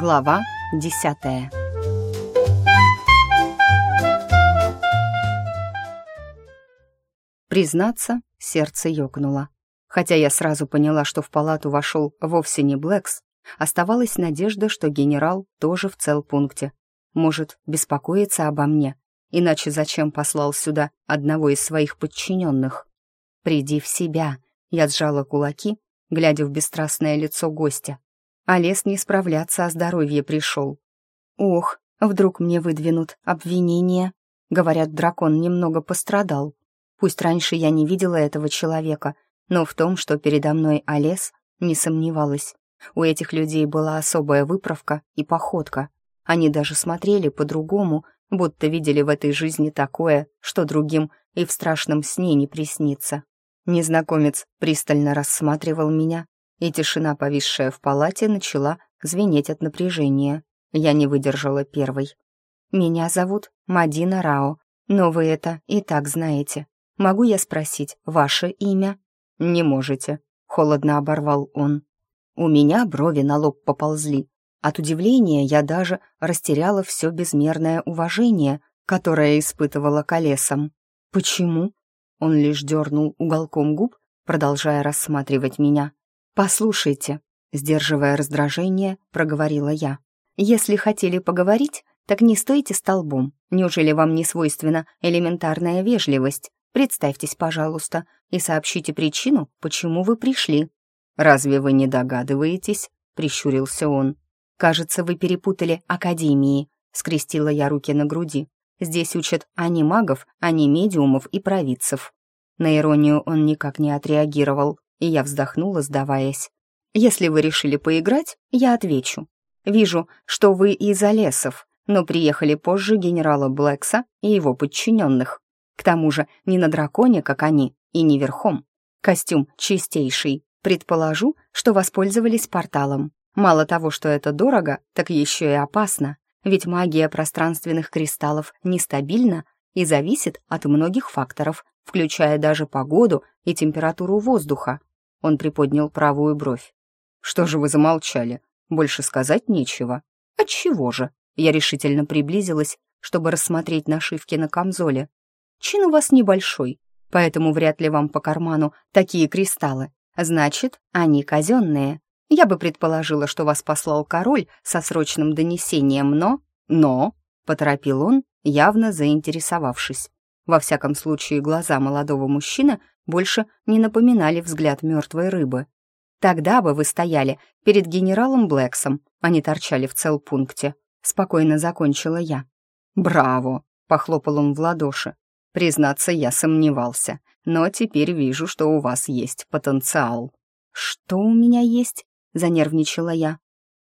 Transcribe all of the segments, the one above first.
Глава десятая Признаться, сердце ёкнуло. Хотя я сразу поняла, что в палату вошел вовсе не Блэкс, оставалась надежда, что генерал тоже в целпункте. Может, беспокоиться обо мне, иначе зачем послал сюда одного из своих подчиненных? «Приди в себя», — я сжала кулаки, глядя в бесстрастное лицо гостя. А лес не справляться о здоровье пришел. Ох, вдруг мне выдвинут обвинения. Говорят, дракон немного пострадал. Пусть раньше я не видела этого человека, но в том, что передо мной Олес, не сомневалась. У этих людей была особая выправка и походка. Они даже смотрели по-другому, будто видели в этой жизни такое, что другим и в страшном сне не приснится. Незнакомец пристально рассматривал меня, и тишина, повисшая в палате, начала звенеть от напряжения. Я не выдержала первой. «Меня зовут Мадина Рао, но вы это и так знаете. Могу я спросить ваше имя?» «Не можете», — холодно оборвал он. У меня брови на лоб поползли. От удивления я даже растеряла все безмерное уважение, которое испытывала колесом. «Почему?» Он лишь дернул уголком губ, продолжая рассматривать меня. «Послушайте», — сдерживая раздражение, проговорила я. «Если хотели поговорить, так не стойте столбом. Неужели вам не свойственна элементарная вежливость? Представьтесь, пожалуйста, и сообщите причину, почему вы пришли». «Разве вы не догадываетесь?» — прищурился он. «Кажется, вы перепутали академии», — скрестила я руки на груди. «Здесь учат а не магов, а не медиумов и провидцев». На иронию он никак не отреагировал и я вздохнула, сдаваясь. «Если вы решили поиграть, я отвечу. Вижу, что вы из Олесов, но приехали позже генерала Блэкса и его подчиненных. К тому же не на драконе, как они, и не верхом. Костюм чистейший. Предположу, что воспользовались порталом. Мало того, что это дорого, так еще и опасно, ведь магия пространственных кристаллов нестабильна и зависит от многих факторов, включая даже погоду и температуру воздуха. Он приподнял правую бровь. «Что же вы замолчали? Больше сказать нечего». «Отчего же?» Я решительно приблизилась, чтобы рассмотреть нашивки на камзоле. «Чин у вас небольшой, поэтому вряд ли вам по карману такие кристаллы. Значит, они казенные. Я бы предположила, что вас послал король со срочным донесением, но...» «Но...» — поторопил он, явно заинтересовавшись. Во всяком случае, глаза молодого мужчины больше не напоминали взгляд мертвой рыбы. Тогда бы вы стояли перед генералом Блэксом, а не торчали в целпункте. Спокойно закончила я. «Браво!» — похлопал он в ладоши. «Признаться, я сомневался, но теперь вижу, что у вас есть потенциал». «Что у меня есть?» — занервничала я.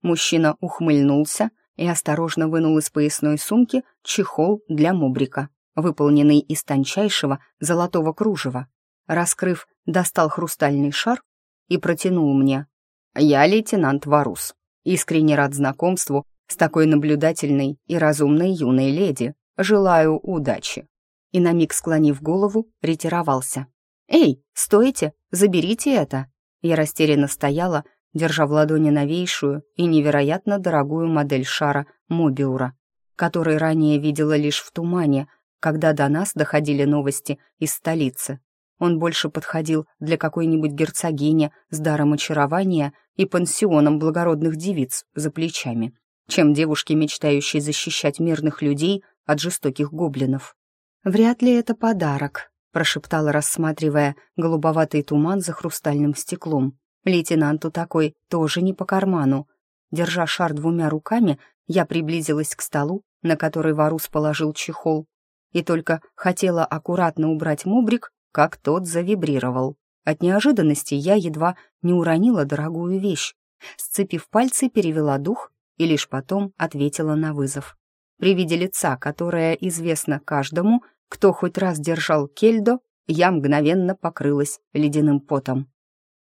Мужчина ухмыльнулся и осторожно вынул из поясной сумки чехол для мубрика, выполненный из тончайшего золотого кружева. Раскрыв, достал хрустальный шар и протянул мне. «Я лейтенант Варус, искренне рад знакомству с такой наблюдательной и разумной юной леди. Желаю удачи». И на миг склонив голову, ретировался. «Эй, стойте, заберите это!» Я растерянно стояла, держа в ладони новейшую и невероятно дорогую модель шара Мобиура, который ранее видела лишь в тумане, когда до нас доходили новости из столицы. Он больше подходил для какой-нибудь герцогини с даром очарования и пансионом благородных девиц за плечами, чем девушки, мечтающие защищать мирных людей от жестоких гоблинов. «Вряд ли это подарок», — прошептала, рассматривая голубоватый туман за хрустальным стеклом. «Лейтенанту такой тоже не по карману». Держа шар двумя руками, я приблизилась к столу, на который Варус положил чехол, и только хотела аккуратно убрать мубрик, как тот завибрировал. От неожиданности я едва не уронила дорогую вещь. Сцепив пальцы, перевела дух и лишь потом ответила на вызов. При виде лица, которое известно каждому, кто хоть раз держал кельдо, я мгновенно покрылась ледяным потом.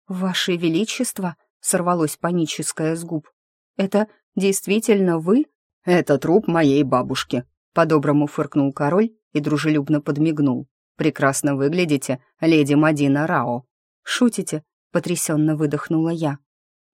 «Ваше Величество!» — сорвалось паническое с губ. «Это действительно вы?» «Это труп моей бабушки», — по-доброму фыркнул король и дружелюбно подмигнул. «Прекрасно выглядите, леди Мадина Рао». «Шутите?» — потрясенно выдохнула я.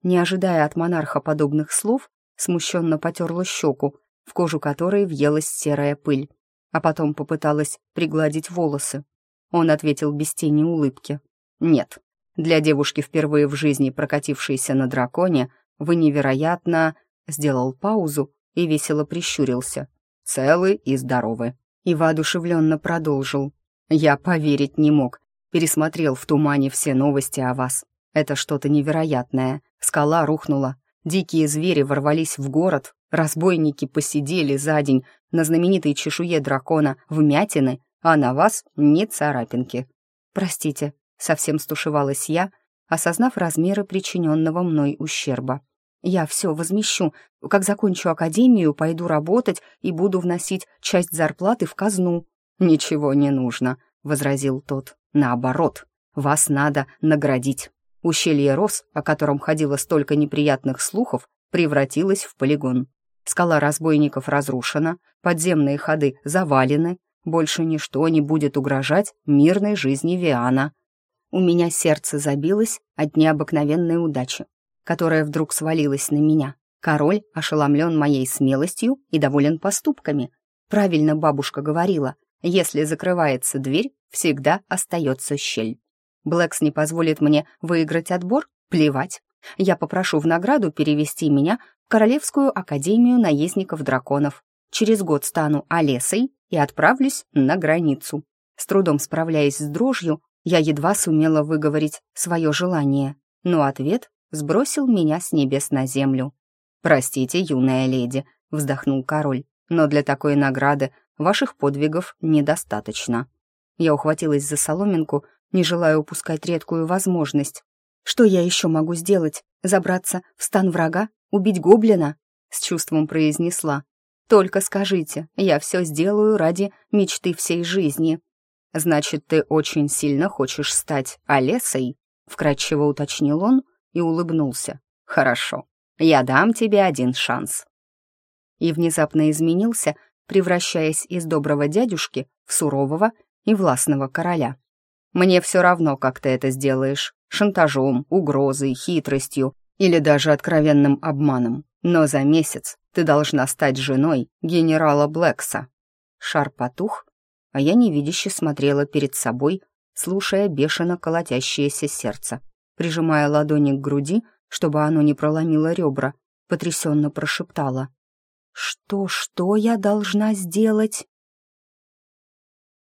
Не ожидая от монарха подобных слов, смущенно потерла щеку, в кожу которой въелась серая пыль, а потом попыталась пригладить волосы. Он ответил без тени улыбки. «Нет, для девушки, впервые в жизни прокатившейся на драконе, вы невероятно...» Сделал паузу и весело прищурился. «Целы и здоровы». И воодушевленно продолжил. «Я поверить не мог. Пересмотрел в тумане все новости о вас. Это что-то невероятное. Скала рухнула. Дикие звери ворвались в город. Разбойники посидели за день на знаменитой чешуе дракона вмятины, а на вас ни царапинки. Простите, совсем стушевалась я, осознав размеры причиненного мной ущерба. Я все возмещу. Как закончу академию, пойду работать и буду вносить часть зарплаты в казну. Ничего не нужно, возразил тот. Наоборот, вас надо наградить. Ущелье Рос, о котором ходило столько неприятных слухов, превратилось в полигон. Скала разбойников разрушена, подземные ходы завалены, больше ничто не будет угрожать мирной жизни Виана. У меня сердце забилось от необыкновенной удачи, которая вдруг свалилась на меня. Король ошеломлен моей смелостью и доволен поступками. Правильно бабушка говорила, если закрывается дверь, всегда остается щель. Блэкс не позволит мне выиграть отбор? Плевать. Я попрошу в награду перевести меня в Королевскую Академию Наездников Драконов. Через год стану Олесой и отправлюсь на границу. С трудом справляясь с дрожью, я едва сумела выговорить свое желание, но ответ сбросил меня с небес на землю. «Простите, юная леди», — вздохнул король, «но для такой награды ваших подвигов недостаточно». Я ухватилась за соломинку, не желая упускать редкую возможность. «Что я еще могу сделать? Забраться в стан врага? Убить гоблина?» С чувством произнесла. «Только скажите, я все сделаю ради мечты всей жизни». «Значит, ты очень сильно хочешь стать Олесой?» Вкратчиво уточнил он и улыбнулся. «Хорошо, я дам тебе один шанс». И внезапно изменился, превращаясь из доброго дядюшки в сурового и властного короля. «Мне все равно, как ты это сделаешь, шантажом, угрозой, хитростью или даже откровенным обманом, но за месяц ты должна стать женой генерала Блэкса». Шар потух, а я невидяще смотрела перед собой, слушая бешено колотящееся сердце. Прижимая ладони к груди, чтобы оно не проломило ребра, потрясенно прошептала. «Что, что я должна сделать?»